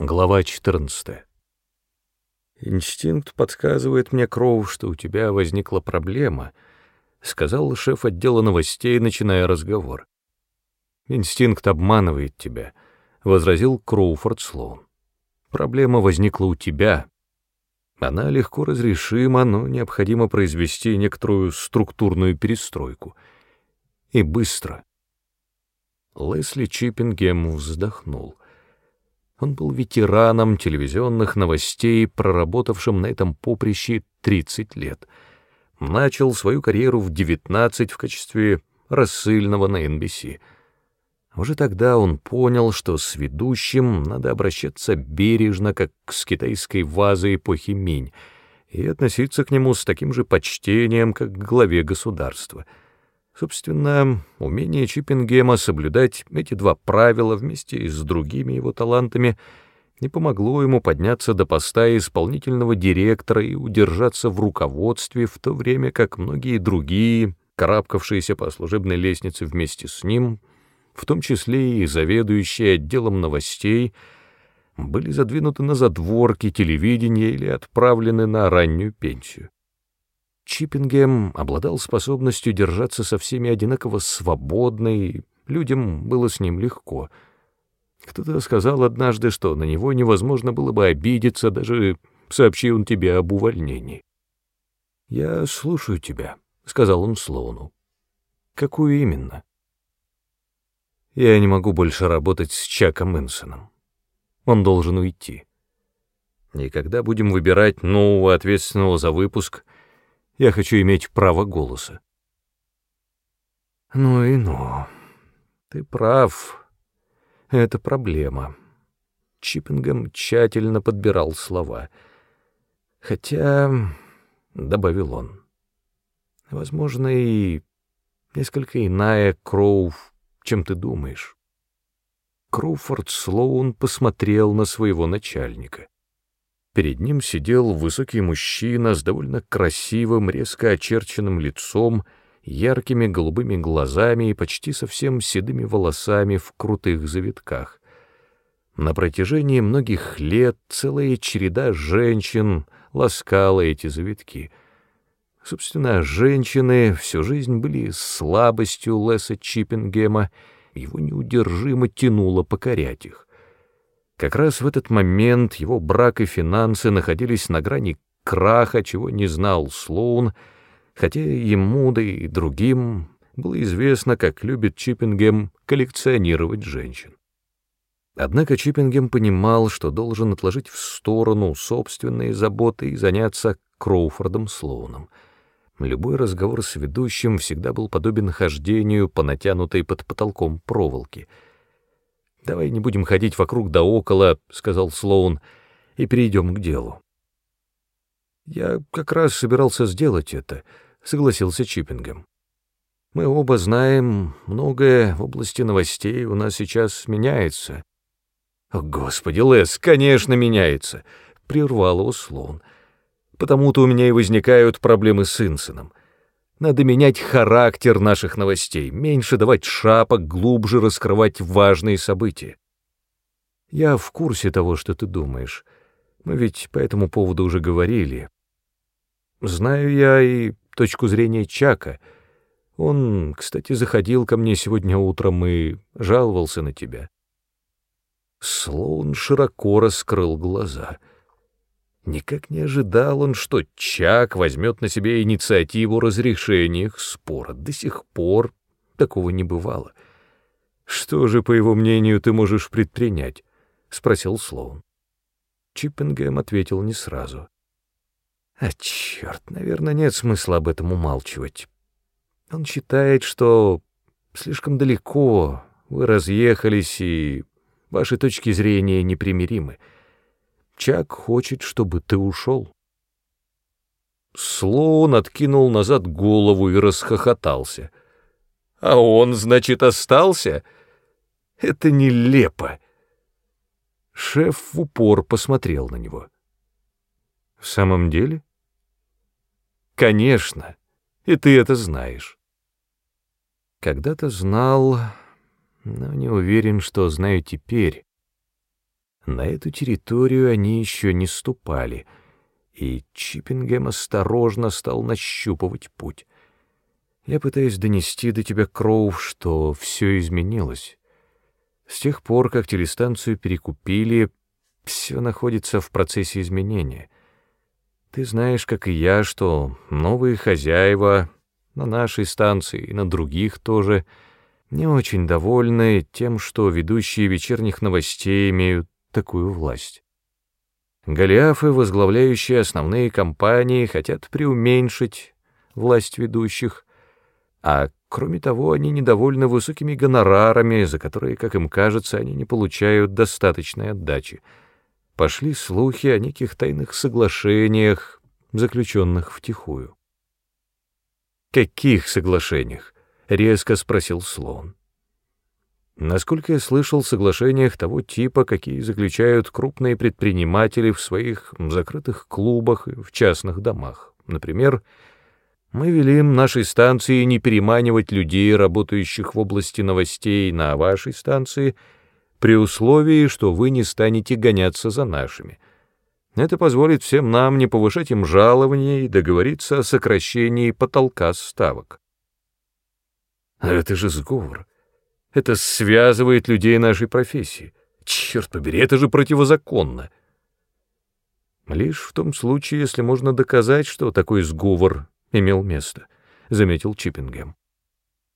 Глава 14. «Инстинкт подсказывает мне, Кроу, что у тебя возникла проблема», — сказал шеф отдела новостей, начиная разговор. «Инстинкт обманывает тебя», — возразил Кроуфорд Слоун. «Проблема возникла у тебя. Она легко разрешима, но необходимо произвести некоторую структурную перестройку. И быстро». Лесли Чиппингем вздохнул — он был ветераном телевизионных новостей, проработавшим на этом поприще 30 лет. Начал свою карьеру в 19 в качестве рассыльного на NBC. Уже тогда он понял, что с ведущим надо обращаться бережно, как с китайской вазой эпохи Минь, и относиться к нему с таким же почтением, как к главе государства — Собственно, умение Чиппингема соблюдать эти два правила вместе с другими его талантами не помогло ему подняться до поста исполнительного директора и удержаться в руководстве, в то время как многие другие, карабкавшиеся по служебной лестнице вместе с ним, в том числе и заведующие отделом новостей, были задвинуты на задворки телевидения или отправлены на раннюю пенсию. Чиппингем обладал способностью держаться со всеми одинаково свободно, и людям было с ним легко. Кто-то сказал однажды, что на него невозможно было бы обидеться, даже сообщи он тебе об увольнении. «Я слушаю тебя», — сказал он Слоуну. «Какую именно?» «Я не могу больше работать с Чаком Инсоном. Он должен уйти. И когда будем выбирать нового ответственного за выпуск — я хочу иметь право голоса. Ну и ну. Ты прав. Это проблема. Чиппингем тщательно подбирал слова. Хотя, — добавил он, — возможно, и несколько иная Кроув, чем ты думаешь. Кроуфорд Слоун посмотрел на своего начальника. Перед ним сидел высокий мужчина с довольно красивым, резко очерченным лицом, яркими голубыми глазами и почти совсем седыми волосами в крутых завитках. На протяжении многих лет целая череда женщин ласкала эти завитки. Собственно, женщины всю жизнь были слабостью Леса Чиппингема, его неудержимо тянуло покорять их. Как раз в этот момент его брак и финансы находились на грани краха, чего не знал Слоун, хотя ему, да и другим, было известно, как любит Чиппингем коллекционировать женщин. Однако Чиппингем понимал, что должен отложить в сторону собственные заботы и заняться Кроуфордом Слоуном. Любой разговор с ведущим всегда был подобен хождению по натянутой под потолком проволоке — «Давай не будем ходить вокруг да около», — сказал Слоун, — «и перейдем к делу». «Я как раз собирался сделать это», — согласился Чиппингем. «Мы оба знаем, многое в области новостей у нас сейчас меняется». «О, Господи, Лес, конечно, меняется», — прервал его Слоун. «Потому-то у меня и возникают проблемы с Инсоном». Надо менять характер наших новостей, меньше давать шапок, глубже раскрывать важные события. Я в курсе того, что ты думаешь. Мы ведь по этому поводу уже говорили. Знаю я и точку зрения Чака. Он, кстати, заходил ко мне сегодня утром и жаловался на тебя. Слоун широко раскрыл глаза — Никак не ожидал он, что Чак возьмет на себя инициативу разрешения их спора. До сих пор такого не бывало. «Что же, по его мнению, ты можешь предпринять?» — спросил Слоун. Чиппингем ответил не сразу. «А черт, наверное, нет смысла об этом умалчивать. Он считает, что слишком далеко вы разъехались, и ваши точки зрения непримиримы». Чак хочет, чтобы ты ушел. Слоун откинул назад голову и расхохотался. А он, значит, остался? Это нелепо. Шеф в упор посмотрел на него. В самом деле? Конечно, и ты это знаешь. Когда-то знал, но не уверен, что знаю теперь. На эту территорию они еще не ступали, и Чиппингем осторожно стал нащупывать путь. Я пытаюсь донести до тебя, Кроув, что все изменилось. С тех пор, как телестанцию перекупили, все находится в процессе изменения. Ты знаешь, как и я, что новые хозяева на нашей станции и на других тоже не очень довольны тем, что ведущие вечерних новостей имеют такую власть. Голиафы, возглавляющие основные компании, хотят преуменьшить власть ведущих, а кроме того, они недовольны высокими гонорарами, за которые, как им кажется, они не получают достаточной отдачи. Пошли слухи о неких тайных соглашениях, заключенных втихую. «Каких соглашениях?» — резко спросил Слоун. Насколько я слышал, соглашениях того типа, какие заключают крупные предприниматели в своих закрытых клубах и в частных домах. Например, мы велим нашей станции не переманивать людей, работающих в области новостей, на вашей станции, при условии, что вы не станете гоняться за нашими. Это позволит всем нам не повышать им жалования и договориться о сокращении потолка ставок. Это же сговор. Это связывает людей нашей профессии. Черт побери, это же противозаконно. Лишь в том случае, если можно доказать, что такой сговор имел место, — заметил Чиппингем.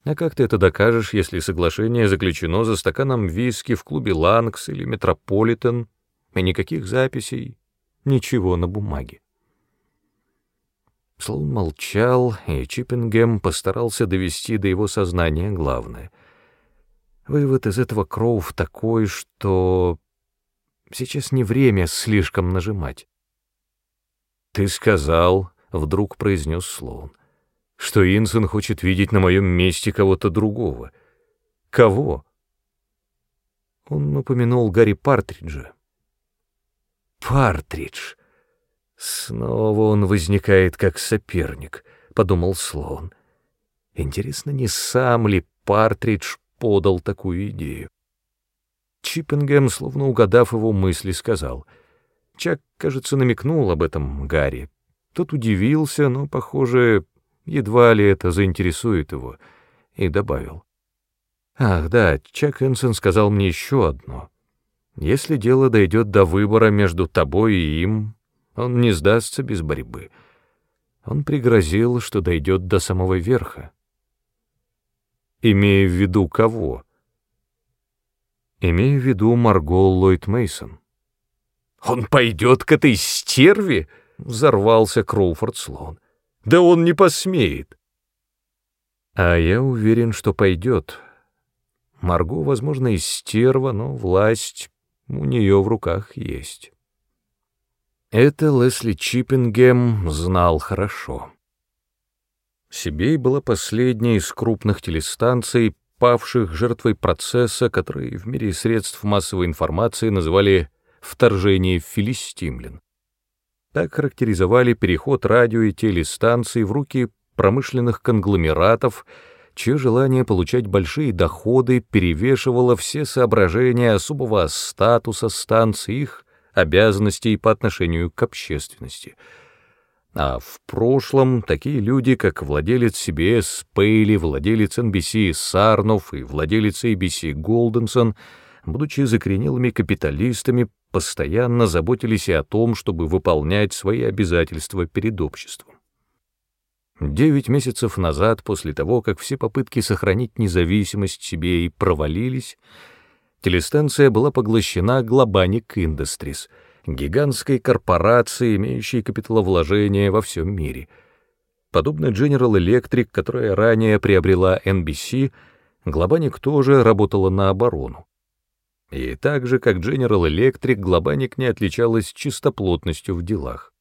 А как ты это докажешь, если соглашение заключено за стаканом виски в клубе «Лангс» или «Метрополитен», и никаких записей, ничего на бумаге? Слоун молчал, и Чиппингем постарался довести до его сознания главное. Вывод из этого Кроув такой, что сейчас не время слишком нажимать. «Ты сказал», — вдруг произнес Слоун, — «что Инсон хочет видеть на моем месте кого-то другого. Кого?» Он упомянул Гарри Партриджа. «Партридж!» Снова он возникает как соперник, — подумал Слоун. Интересно, не сам ли Партридж подал такую идею? Чиппингем, словно угадав его мысли, сказал. Чак, кажется, намекнул об этом Гарри. Тот удивился, но, похоже, едва ли это заинтересует его, и добавил. «Ах, да, Чак Энсон сказал мне еще одно. Если дело дойдет до выбора между тобой и им, он не сдастся без борьбы. Он пригрозил, что дойдет до самого верха. Имея в виду кого? Имея в виду Марго Ллойд Мейсон. «Он пойдет к этой стерве?» — взорвался Кроуфорд Слоун. «Да он не посмеет!» «А я уверен, что пойдет. Марго, возможно, и стерва, но власть у нее в руках есть». Это Лесли Чиппингем знал хорошо. Сибей была последней из крупных телестанций, павших жертвой процесса, который в мире средств массовой информации называли «вторжение Филистимлян». Так характеризовали переход радио и телестанций в руки промышленных конгломератов, чье желание получать большие доходы перевешивало все соображения особого статуса станций, их обязанностей по отношению к общественности. А в прошлом такие люди, как владелец CBS Пейли, владелец NBC Сарнов и владелец ABC Голденсон, будучи закоренелыми капиталистами, постоянно заботились и о том, чтобы выполнять свои обязательства перед обществом. Девять месяцев назад, после того, как все попытки сохранить независимость себе и провалились, телестанция была поглощена Globanic Industries, гигантской корпорацией, имеющей капиталовложения во всем мире. Подобно General Electric, которая ранее приобрела NBC, Globanic тоже работала на оборону. И так же, как General Electric, Globanic не отличалась чистоплотностью в делах.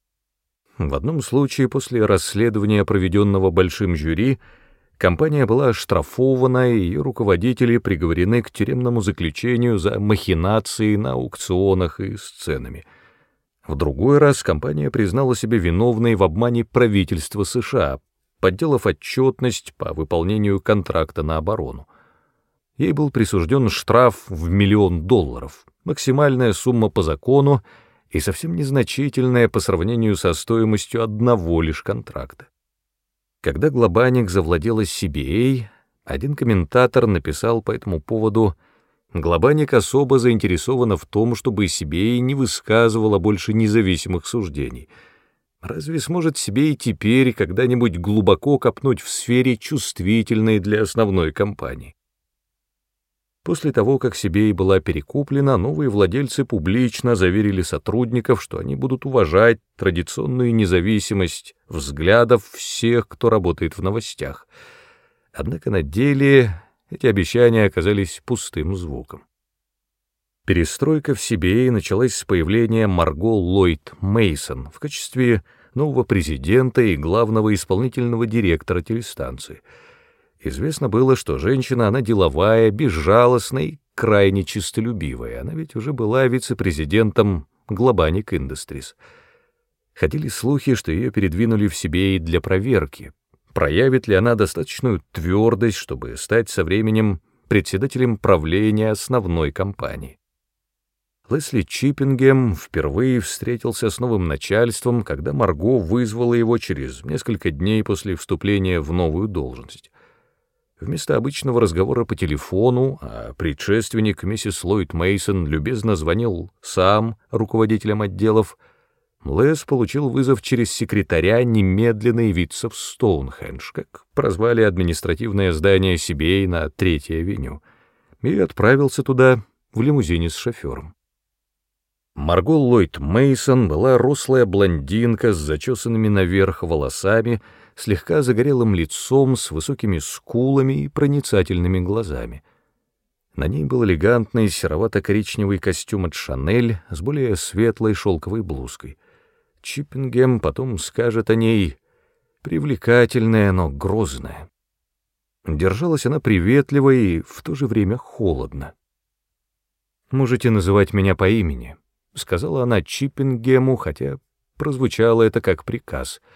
В одном случае после расследования, проведенного большим жюри, Компания была оштрафована, и ее руководители приговорены к тюремному заключению за махинации на аукционах и сценами. В другой раз компания признала себя виновной в обмане правительства США, подделав отчетность по выполнению контракта на оборону. Ей был присужден штраф в миллион долларов, максимальная сумма по закону и совсем незначительная по сравнению со стоимостью одного лишь контракта. Когда Глобаник завладела CBA, один комментатор написал по этому поводу «Глобаник особо заинтересована в том, чтобы CBA не высказывала больше независимых суждений. Разве сможет CBA теперь когда-нибудь глубоко копнуть в сфере, чувствительной для основной компании?» После того, как Сибей была перекуплена, новые владельцы публично заверили сотрудников, что они будут уважать традиционную независимость взглядов всех, кто работает в новостях. Однако на деле эти обещания оказались пустым звуком. Перестройка в Сибее началась с появления Марго Ллойд Мейсон в качестве нового президента и главного исполнительного директора телестанции — Известно было, что женщина, она деловая, безжалостная и крайне чистолюбивая. Она ведь уже была вице-президентом Глобаник Industries. Ходили слухи, что ее передвинули в себе и для проверки. Проявит ли она достаточную твердость, чтобы стать со временем председателем правления основной компании? Лесли Чиппингем впервые встретился с новым начальством, когда Марго вызвала его через несколько дней после вступления в новую должность. Вместо обычного разговора по телефону, а предшественник миссис Ллойд Мейсон любезно звонил сам руководителям отделов, Лес получил вызов через секретаря немедленно явиться в Стоунхендж, как прозвали административное здание Сибей на Третьей авеню, и отправился туда в лимузине с шофером. Марго Ллойд Мейсон была рослая блондинка с зачесанными наверх волосами, слегка загорелым лицом, с высокими скулами и проницательными глазами. На ней был элегантный серовато-коричневый костюм от Шанель с более светлой шелковой блузкой. Чиппингем потом скажет о ней «привлекательная, но грозная». Держалась она приветливо и в то же время холодно. «Можете называть меня по имени», — сказала она Чиппингему, хотя прозвучало это как приказ —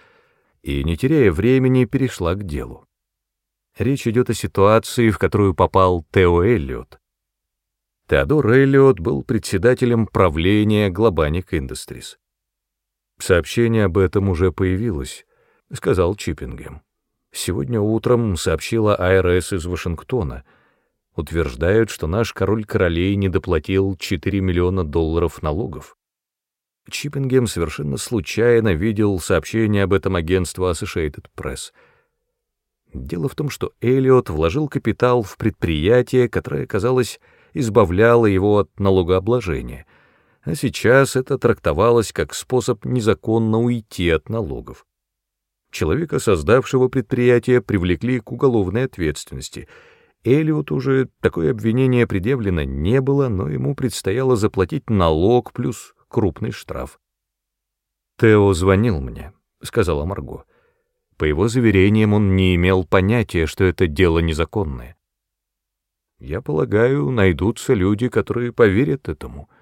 и, не теряя времени, перешла к делу. Речь идет о ситуации, в которую попал Тео Эллиот. Теодор Эллиот был председателем правления Globanic Industries. «Сообщение об этом уже появилось», — сказал Чиппингем. «Сегодня утром сообщила АРС из Вашингтона. Утверждают, что наш король королей не доплатил 4 миллиона долларов налогов. Чиппингем совершенно случайно видел сообщение об этом агентства Associated Press. Дело в том, что Эллиот вложил капитал в предприятие, которое, казалось, избавляло его от налогообложения, а сейчас это трактовалось как способ незаконно уйти от налогов. Человека, создавшего предприятие, привлекли к уголовной ответственности. Эллиоту уже такое обвинение предъявлено не было, но ему предстояло заплатить налог плюс крупный штраф. «Тео звонил мне», — сказала Марго. По его заверениям, он не имел понятия, что это дело незаконное. «Я полагаю, найдутся люди, которые поверят этому», —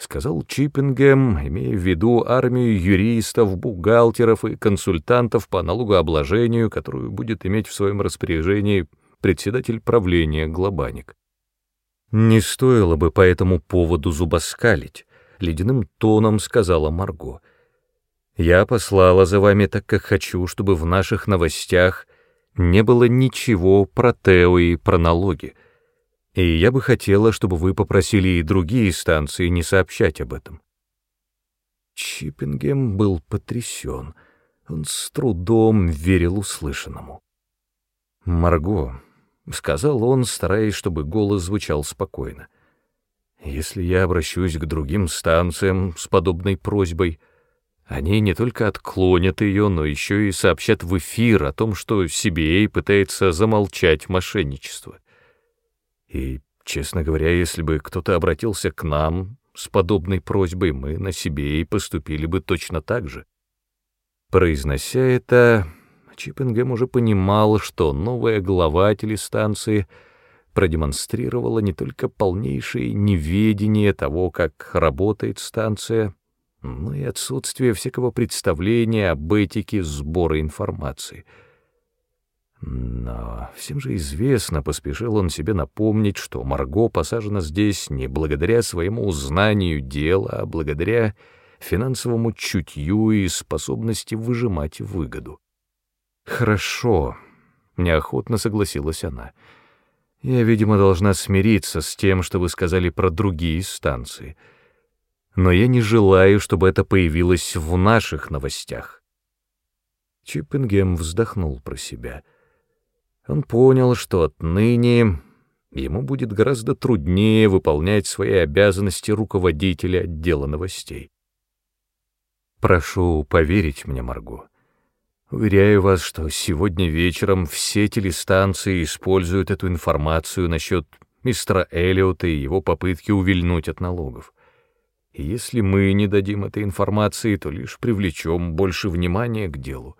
сказал Чиппингем, имея в виду армию юристов, бухгалтеров и консультантов по налогообложению, которую будет иметь в своем распоряжении председатель правления Глобаник. Не стоило бы по этому поводу зубоскалить, ледяным тоном сказала Марго. «Я послала за вами так, как хочу, чтобы в наших новостях не было ничего про Тео и про налоги. И я бы хотела, чтобы вы попросили и другие станции не сообщать об этом». Чиппингем был потрясен. Он с трудом верил услышанному. «Марго», — сказал он, стараясь, чтобы голос звучал спокойно, — если я обращусь к другим станциям с подобной просьбой, они не только отклонят ее, но еще и сообщат в эфир о том, что CBA пытается замолчать мошенничество. И, честно говоря, если бы кто-то обратился к нам с подобной просьбой, мы на CBA поступили бы точно так же. Произнося это, Чиппингем уже понимал, что новая глава телестанции — продемонстрировала не только полнейшее неведение того, как работает станция, но и отсутствие всякого представления об этике сбора информации. Но всем же известно, поспешил он себе напомнить, что Марго посажена здесь не благодаря своему знанию дела, а благодаря финансовому чутью и способности выжимать выгоду. «Хорошо», — неохотно согласилась она. «Я, видимо, должна смириться с тем, что вы сказали про другие станции. Но я не желаю, чтобы это появилось в наших новостях». Чиппингем вздохнул про себя — он понял, что отныне ему будет гораздо труднее выполнять свои обязанности руководителя отдела новостей. Прошу поверить мне, Марго. Уверяю вас, что сегодня вечером все телестанции используют эту информацию насчет мистера Эллиота и его попытки увильнуть от налогов. И если мы не дадим этой информации, то лишь привлечем больше внимания к делу —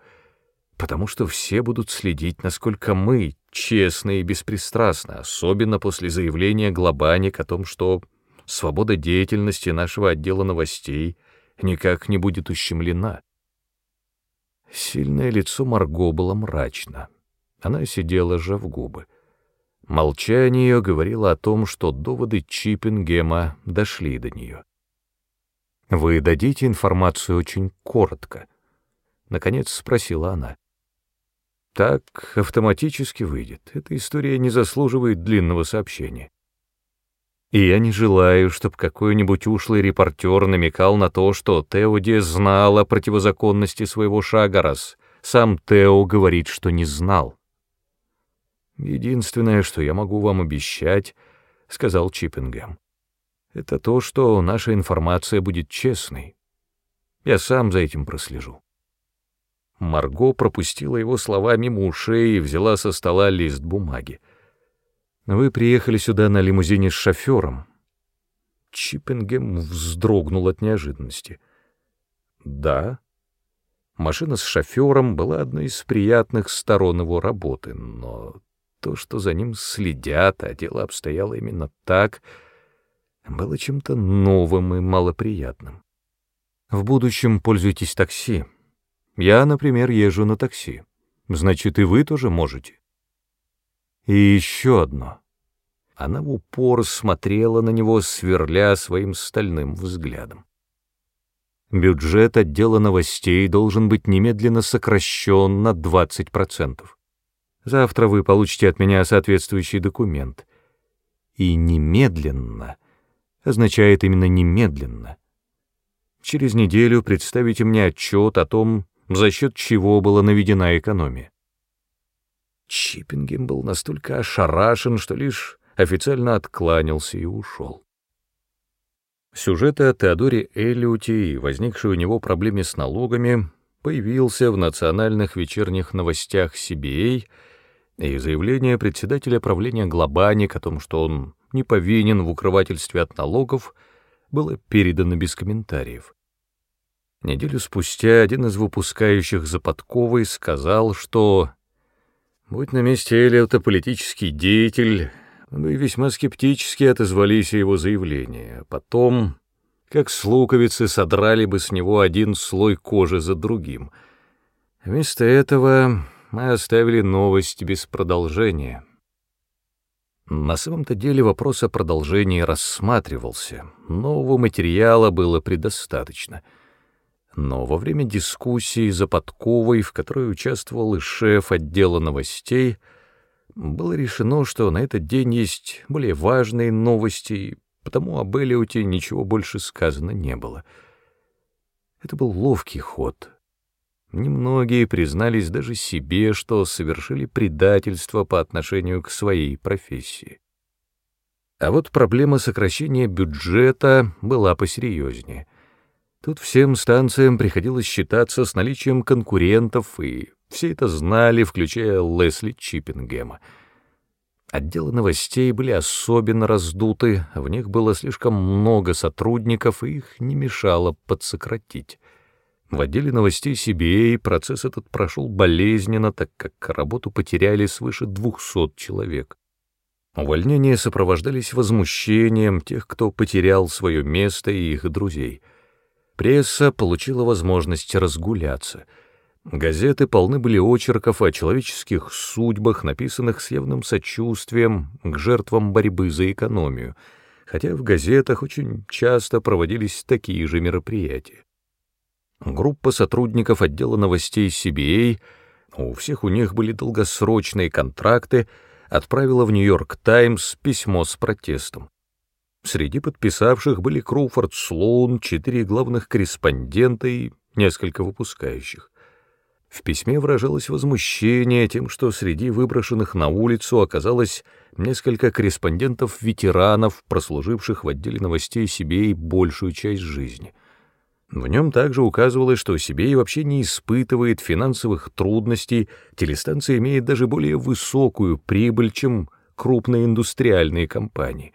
потому что все будут следить, насколько мы честны и беспристрастны, особенно после заявления Глобаник о том, что свобода деятельности нашего отдела новостей никак не будет ущемлена. Сильное лицо Марго было мрачно. Она сидела, сжав губы. Молчание ее говорило о том, что доводы Чиппингема дошли до нее. «Вы дадите информацию очень коротко?» — наконец спросила она. Так автоматически выйдет. Эта история не заслуживает длинного сообщения. И я не желаю, чтобы какой-нибудь ушлый репортер намекал на то, что Теоди знал о противозаконности своего шага, раз сам Тео говорит, что не знал. «Единственное, что я могу вам обещать, — сказал Чиппингем, — это то, что наша информация будет честной. Я сам за этим прослежу». Марго пропустила его слова мимо ушей и взяла со стола лист бумаги. «Вы приехали сюда на лимузине с шофером». Чиппингем вздрогнул от неожиданности. «Да». Машина с шофером была одной из приятных сторон его работы, но то, что за ним следят, а дело обстояло именно так, было чем-то новым и малоприятным. «В будущем пользуйтесь такси», я, например, езжу на такси. Значит, и вы тоже можете. И еще одно. Она в упор смотрела на него, сверля своим стальным взглядом. Бюджет отдела новостей должен быть немедленно сокращен на 20%. Завтра вы получите от меня соответствующий документ. И немедленно означает именно немедленно. Через неделю представите мне отчет о том, за счет чего была наведена экономия. Чиппингем был настолько ошарашен, что лишь официально откланялся и ушел. Сюжет о Теодоре Эллиоте и возникшей у него проблеме с налогами появился в национальных вечерних новостях CBA, и заявление председателя правления Глобаник о том, что он не повинен в укрывательстве от налогов, было передано без комментариев. Неделю спустя один из выпускающих за подковой сказал, что, будь на месте Эллиота политический деятель, мы весьма скептически отозвались о его заявлении. Потом, как с луковицы, содрали бы с него один слой кожи за другим. Вместо этого мы оставили новость без продолжения. На самом-то деле вопрос о продолжении рассматривался, нового материала было предостаточно — но во время дискуссии за подковой, в которой участвовал и шеф отдела новостей, было решено, что на этот день есть более важные новости, и потому об Элиоте ничего больше сказано не было. Это был ловкий ход. Немногие признались даже себе, что совершили предательство по отношению к своей профессии. А вот проблема сокращения бюджета была посерьезнее — Тут всем станциям приходилось считаться с наличием конкурентов, и все это знали, включая Лесли Чиппингема. Отделы новостей были особенно раздуты, в них было слишком много сотрудников, и их не мешало подсократить. В отделе новостей CBA процесс этот прошел болезненно, так как работу потеряли свыше 200 человек. Увольнения сопровождались возмущением тех, кто потерял свое место и их друзей — Пресса получила возможность разгуляться. Газеты полны были очерков о человеческих судьбах, написанных с явным сочувствием к жертвам борьбы за экономию, хотя в газетах очень часто проводились такие же мероприятия. Группа сотрудников отдела новостей CBA, у всех у них были долгосрочные контракты, отправила в Нью-Йорк Таймс письмо с протестом. Среди подписавших были Кроуфорд Слоун, четыре главных корреспондента и несколько выпускающих. В письме выражалось возмущение тем, что среди выброшенных на улицу оказалось несколько корреспондентов-ветеранов, прослуживших в отделе новостей себе и большую часть жизни. В нем также указывалось, что Сибей вообще не испытывает финансовых трудностей, телестанция имеет даже более высокую прибыль, чем крупные индустриальные компании.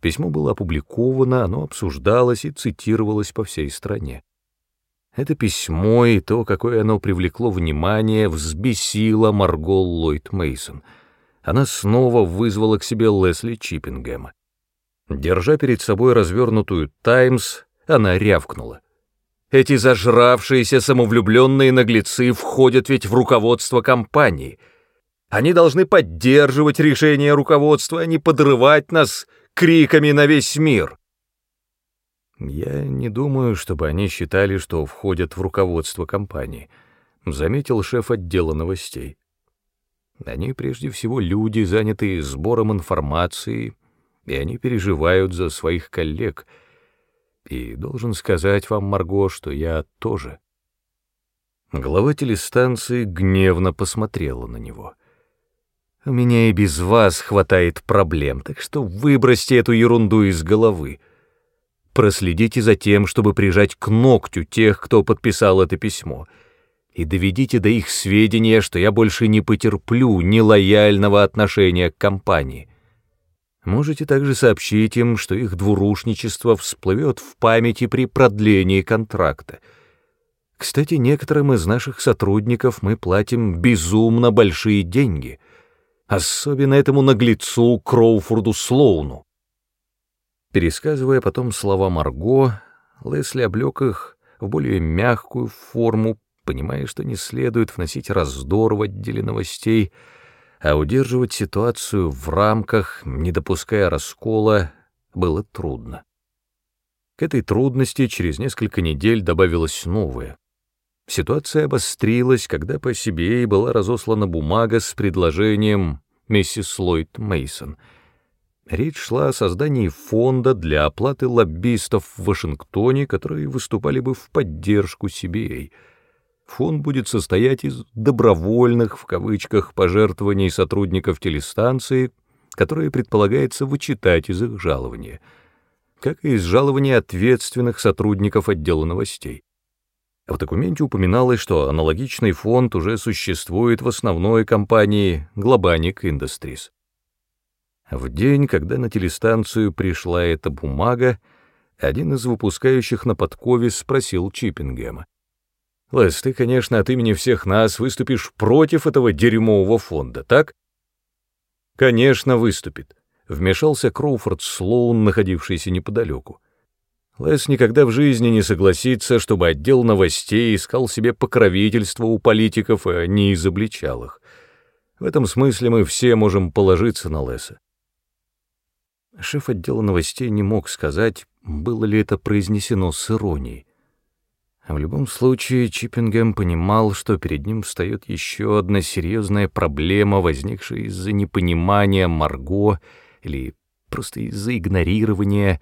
Письмо было опубликовано, оно обсуждалось и цитировалось по всей стране. Это письмо и то, какое оно привлекло внимание, взбесило Марго Ллойд Мейсон. Она снова вызвала к себе Лесли Чиппингема. Держа перед собой развернутую «Таймс», она рявкнула. «Эти зажравшиеся самовлюбленные наглецы входят ведь в руководство компании. Они должны поддерживать решение руководства, а не подрывать нас криками на весь мир». Я не думаю, чтобы они считали, что входят в руководство компании, заметил шеф отдела новостей. Они прежде всего люди, занятые сбором информации, и они переживают за своих коллег. И должен сказать вам, Марго, что я тоже. Глава телестанции гневно посмотрела на него. «У меня и без вас хватает проблем, так что выбросьте эту ерунду из головы. Проследите за тем, чтобы прижать к ногтю тех, кто подписал это письмо, и доведите до их сведения, что я больше не потерплю нелояльного отношения к компании. Можете также сообщить им, что их двурушничество всплывет в памяти при продлении контракта. Кстати, некоторым из наших сотрудников мы платим безумно большие деньги, особенно этому наглецу Кроуфорду Слоуну. Пересказывая потом слова Марго, Лесли облег их в более мягкую форму, понимая, что не следует вносить раздор в отделе новостей, а удерживать ситуацию в рамках, не допуская раскола, было трудно. К этой трудности через несколько недель добавилось новое. Ситуация обострилась, когда по себе и была разослана бумага с предложением миссис Ллойд Мейсон — Речь шла о создании фонда для оплаты лоббистов в Вашингтоне, которые выступали бы в поддержку CBA. Фонд будет состоять из «добровольных» в кавычках пожертвований сотрудников телестанции, которые предполагается вычитать из их жалования, как и из жалования ответственных сотрудников отдела новостей. В документе упоминалось, что аналогичный фонд уже существует в основной компании Globanic Industries. В день, когда на телестанцию пришла эта бумага, один из выпускающих на подкове спросил Чиппингема. «Лес, ты, конечно, от имени всех нас выступишь против этого дерьмового фонда, так?» «Конечно, выступит», — вмешался Кроуфорд Слоун, находившийся неподалеку. Лес никогда в жизни не согласится, чтобы отдел новостей искал себе покровительство у политиков, а не изобличал их. В этом смысле мы все можем положиться на Леса. Шеф отдела новостей не мог сказать, было ли это произнесено с иронией. В любом случае, Чиппингем понимал, что перед ним встает еще одна серьезная проблема, возникшая из-за непонимания Марго или просто из-за игнорирования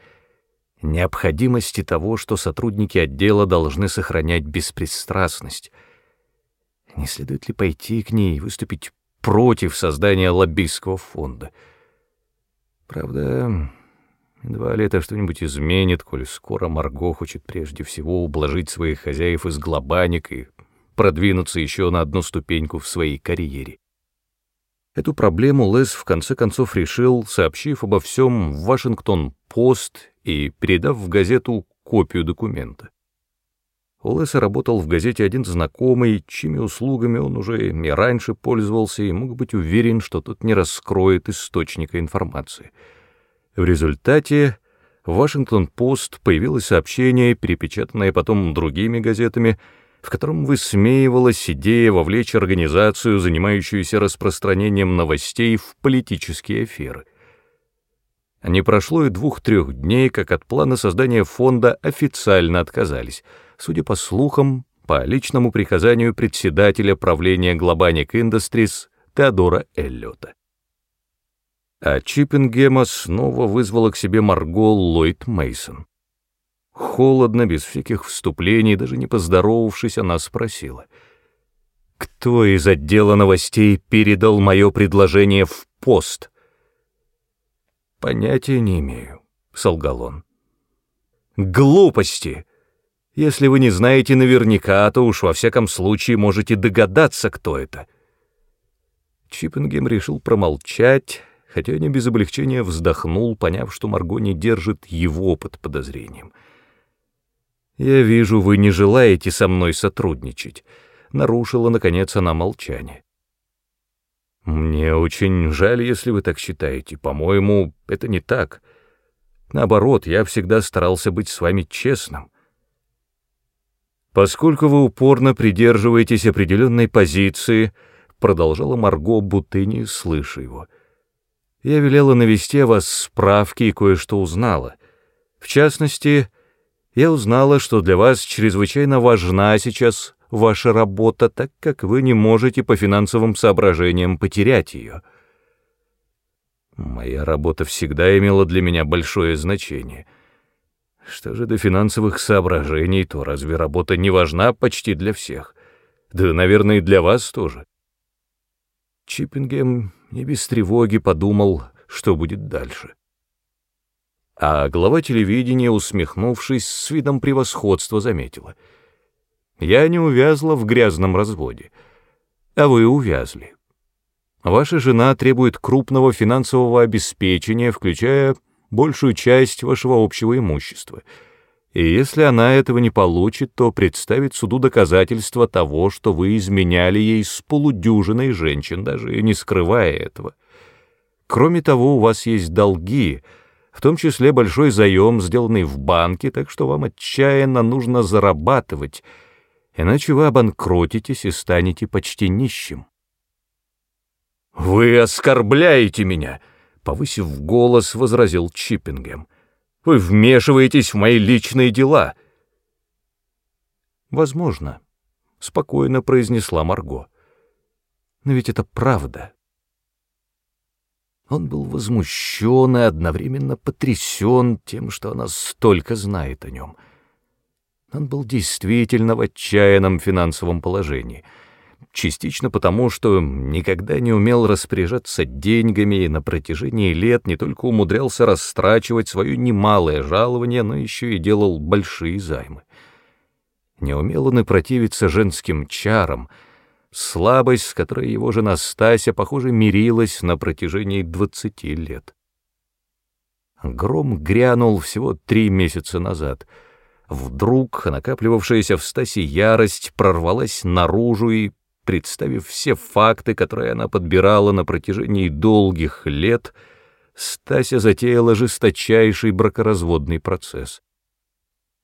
необходимости того, что сотрудники отдела должны сохранять беспристрастность. Не следует ли пойти к ней и выступить против создания лоббистского фонда — Правда, едва ли это что-нибудь изменит, коль скоро Марго хочет прежде всего ублажить своих хозяев из глобаник и продвинуться еще на одну ступеньку в своей карьере. Эту проблему Лес в конце концов решил, сообщив обо всем в Вашингтон-Пост и передав в газету копию документа. У Леса работал в газете один знакомый, чьими услугами он уже и раньше пользовался и мог быть уверен, что тот не раскроет источника информации. В результате в «Вашингтон-Пост» появилось сообщение, перепечатанное потом другими газетами, в котором высмеивалась идея вовлечь организацию, занимающуюся распространением новостей в политические аферы. Не прошло и двух-трех дней, как от плана создания фонда официально отказались, судя по слухам, по личному приказанию председателя правления Globanic Industries Теодора Эллиота. А Чиппингема снова вызвала к себе Марго Ллойд Мейсон. Холодно, без всяких вступлений, даже не поздоровавшись, она спросила. «Кто из отдела новостей передал мое предложение в пост?» «Понятия не имею», — солгал он. «Глупости! Если вы не знаете наверняка, то уж во всяком случае можете догадаться, кто это». Чиппингем решил промолчать, хотя не без облегчения вздохнул, поняв, что Марго не держит его под подозрением — «Я вижу, вы не желаете со мной сотрудничать», — нарушила, наконец, она молчание. «Мне очень жаль, если вы так считаете. По-моему, это не так. Наоборот, я всегда старался быть с вами честным. Поскольку вы упорно придерживаетесь определенной позиции, — продолжала Марго, будто не слыша его, — я велела навести вас справки и кое-что узнала. В частности, — я узнала, что для вас чрезвычайно важна сейчас ваша работа, так как вы не можете по финансовым соображениям потерять ее. Моя работа всегда имела для меня большое значение. Что же до финансовых соображений, то разве работа не важна почти для всех? Да, наверное, и для вас тоже. Чиппингем не без тревоги подумал, что будет дальше а глава телевидения, усмехнувшись, с видом превосходства заметила. «Я не увязла в грязном разводе, а вы увязли. Ваша жена требует крупного финансового обеспечения, включая большую часть вашего общего имущества. И если она этого не получит, то представит суду доказательства того, что вы изменяли ей с полудюжиной женщин, даже не скрывая этого. Кроме того, у вас есть долги — в том числе большой заем, сделанный в банке, так что вам отчаянно нужно зарабатывать, иначе вы обанкротитесь и станете почти нищим. «Вы оскорбляете меня!» — повысив голос, возразил Чиппингем. «Вы вмешиваетесь в мои личные дела!» «Возможно», — спокойно произнесла Марго. «Но ведь это правда». Он был возмущен и одновременно потрясен тем, что она столько знает о нем. Он был действительно в отчаянном финансовом положении, частично потому, что никогда не умел распоряжаться деньгами и на протяжении лет не только умудрялся растрачивать свое немалое жалование, но еще и делал большие займы. Не умел он и противиться женским чарам — слабость, с которой его жена Стася, похоже, мирилась на протяжении двадцати лет. Гром грянул всего три месяца назад. Вдруг накапливавшаяся в Стасе ярость прорвалась наружу и, представив все факты, которые она подбирала на протяжении долгих лет, Стася затеяла жесточайший бракоразводный процесс.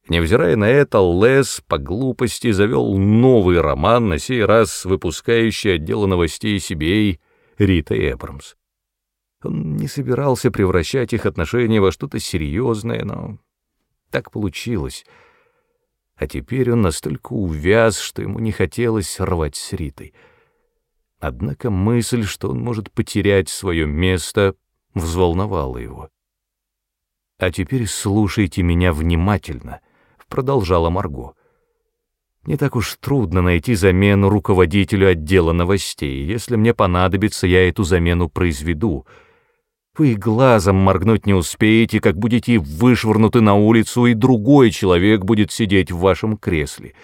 Невзирая на это, Лес по глупости завел новый роман, на сей раз выпускающий отдела новостей CBA Рита Эбрамс. Он не собирался превращать их отношения во что-то серьезное, но так получилось. А теперь он настолько увяз, что ему не хотелось рвать с Ритой. Однако мысль, что он может потерять свое место, взволновала его. «А теперь слушайте меня внимательно», продолжала Марго. Не так уж трудно найти замену руководителю отдела новостей. Если мне понадобится, я эту замену произведу. Вы глазом моргнуть не успеете, как будете вышвырнуты на улицу, и другой человек будет сидеть в вашем кресле.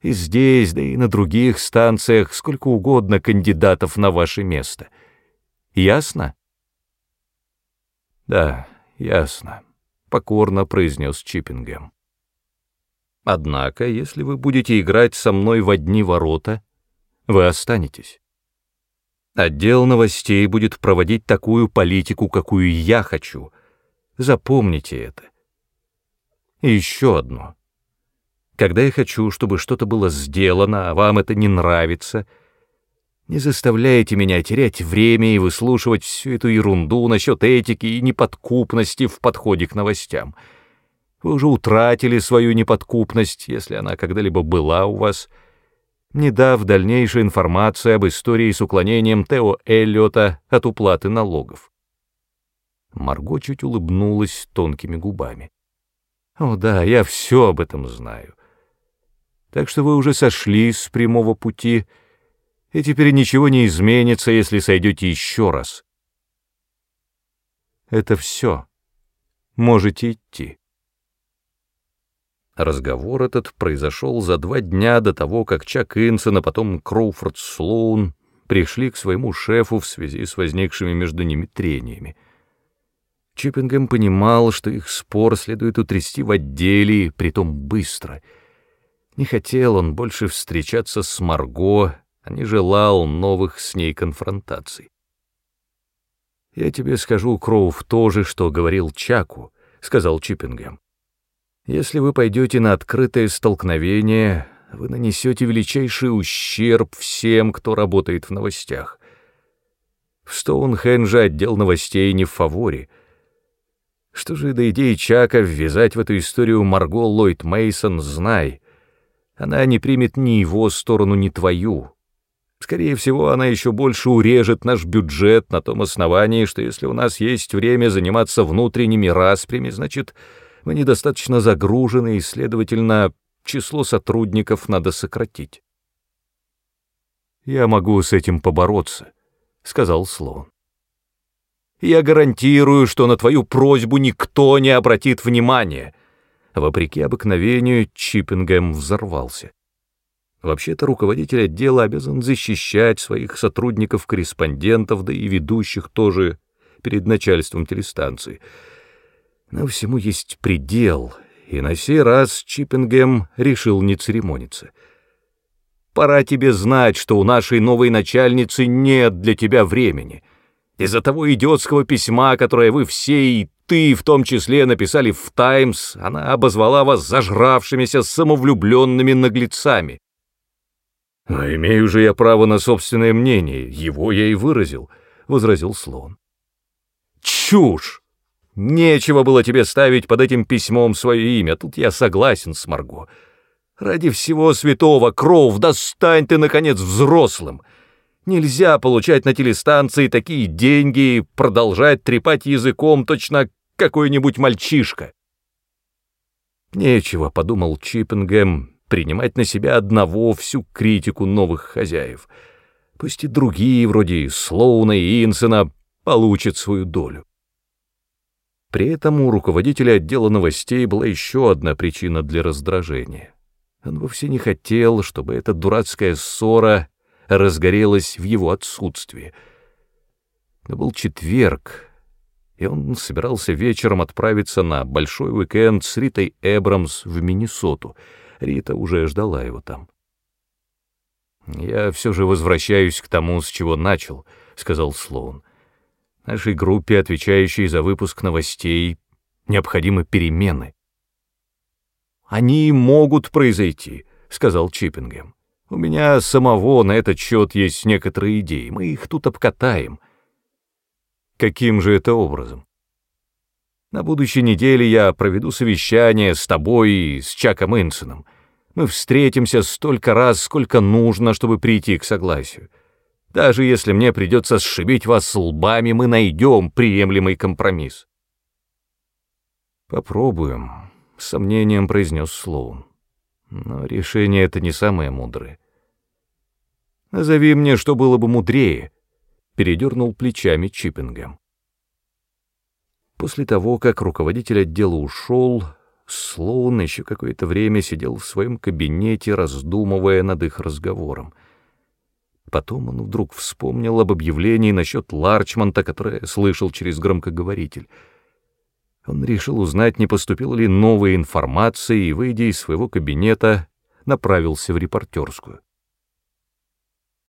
И здесь, да и на других станциях сколько угодно кандидатов на ваше место. Ясно? Да, ясно, — покорно произнес Чиппингем. Однако, если вы будете играть со мной в одни ворота, вы останетесь. Отдел новостей будет проводить такую политику, какую я хочу. Запомните это. И еще одно. Когда я хочу, чтобы что-то было сделано, а вам это не нравится, не заставляйте меня терять время и выслушивать всю эту ерунду насчет этики и неподкупности в подходе к новостям. Вы уже утратили свою неподкупность, если она когда-либо была у вас, не дав дальнейшей информации об истории с уклонением Тео Эллиота от уплаты налогов. Марго чуть улыбнулась тонкими губами. «О да, я все об этом знаю. Так что вы уже сошли с прямого пути, и теперь ничего не изменится, если сойдете еще раз. Это все. Можете идти». Разговор этот произошел за два дня до того, как Чак Инсон, а потом Кроуфорд Слоун пришли к своему шефу в связи с возникшими между ними трениями. Чиппингем понимал, что их спор следует утрясти в отделе, притом быстро. Не хотел он больше встречаться с Марго, а не желал новых с ней конфронтаций. «Я тебе скажу, Кроув, то же, что говорил Чаку», — сказал Чиппингем. «Если вы пойдете на открытое столкновение, вы нанесете величайший ущерб всем, кто работает в новостях. В Стоунхендже отдел новостей не в фаворе — что же до идеи Чака ввязать в эту историю Марго Ллойд Мейсон, знай. Она не примет ни его сторону, ни твою. Скорее всего, она еще больше урежет наш бюджет на том основании, что если у нас есть время заниматься внутренними распрями, значит, мы недостаточно загружены, и, следовательно, число сотрудников надо сократить. «Я могу с этим побороться», — сказал Слоун. Я гарантирую, что на твою просьбу никто не обратит внимания. Вопреки обыкновению, Чиппингем взорвался. Вообще-то руководитель отдела обязан защищать своих сотрудников-корреспондентов, да и ведущих тоже перед начальством телестанции. Но всему есть предел, и на сей раз Чиппингем решил не церемониться. «Пора тебе знать, что у нашей новой начальницы нет для тебя времени». Из-за того идиотского письма, которое вы все и ты в том числе написали в «Таймс», она обозвала вас зажравшимися самовлюбленными наглецами. «А имею же я право на собственное мнение, его я и выразил», — возразил Слон. «Чушь! Нечего было тебе ставить под этим письмом свое имя, тут я согласен с Марго. Ради всего святого, Кроув, достань ты, наконец, взрослым!» Нельзя получать на телестанции такие деньги и продолжать трепать языком точно какой-нибудь мальчишка. Нечего, — подумал Чиппингем, — принимать на себя одного всю критику новых хозяев. Пусть и другие, вроде Слоуна и Инсона, получат свою долю. При этом у руководителя отдела новостей была еще одна причина для раздражения. Он вовсе не хотел, чтобы эта дурацкая ссора разгорелась в его отсутствии. Это был четверг, и он собирался вечером отправиться на большой уикенд с Ритой Эбрамс в Миннесоту. Рита уже ждала его там. «Я все же возвращаюсь к тому, с чего начал», — сказал Слоун. «Нашей группе, отвечающей за выпуск новостей, необходимы перемены». «Они могут произойти», — сказал Чиппингем. У меня самого на этот счет есть некоторые идеи, мы их тут обкатаем. Каким же это образом? На будущей неделе я проведу совещание с тобой и с Чаком Инсоном. Мы встретимся столько раз, сколько нужно, чтобы прийти к согласию. Даже если мне придется сшибить вас лбами, мы найдем приемлемый компромисс. Попробуем, — с сомнением произнес Слоун. Но решение это не самое мудрое. Назови мне, что было бы мудрее, передернул плечами Чиппингем. После того, как руководитель отдела ушел, Слоун еще какое-то время сидел в своем кабинете, раздумывая над их разговором. Потом он вдруг вспомнил об объявлении насчет Ларчмонта, которое слышал через громкоговоритель. Он решил узнать, не поступила ли новая информация, и, выйдя из своего кабинета, направился в репортерскую.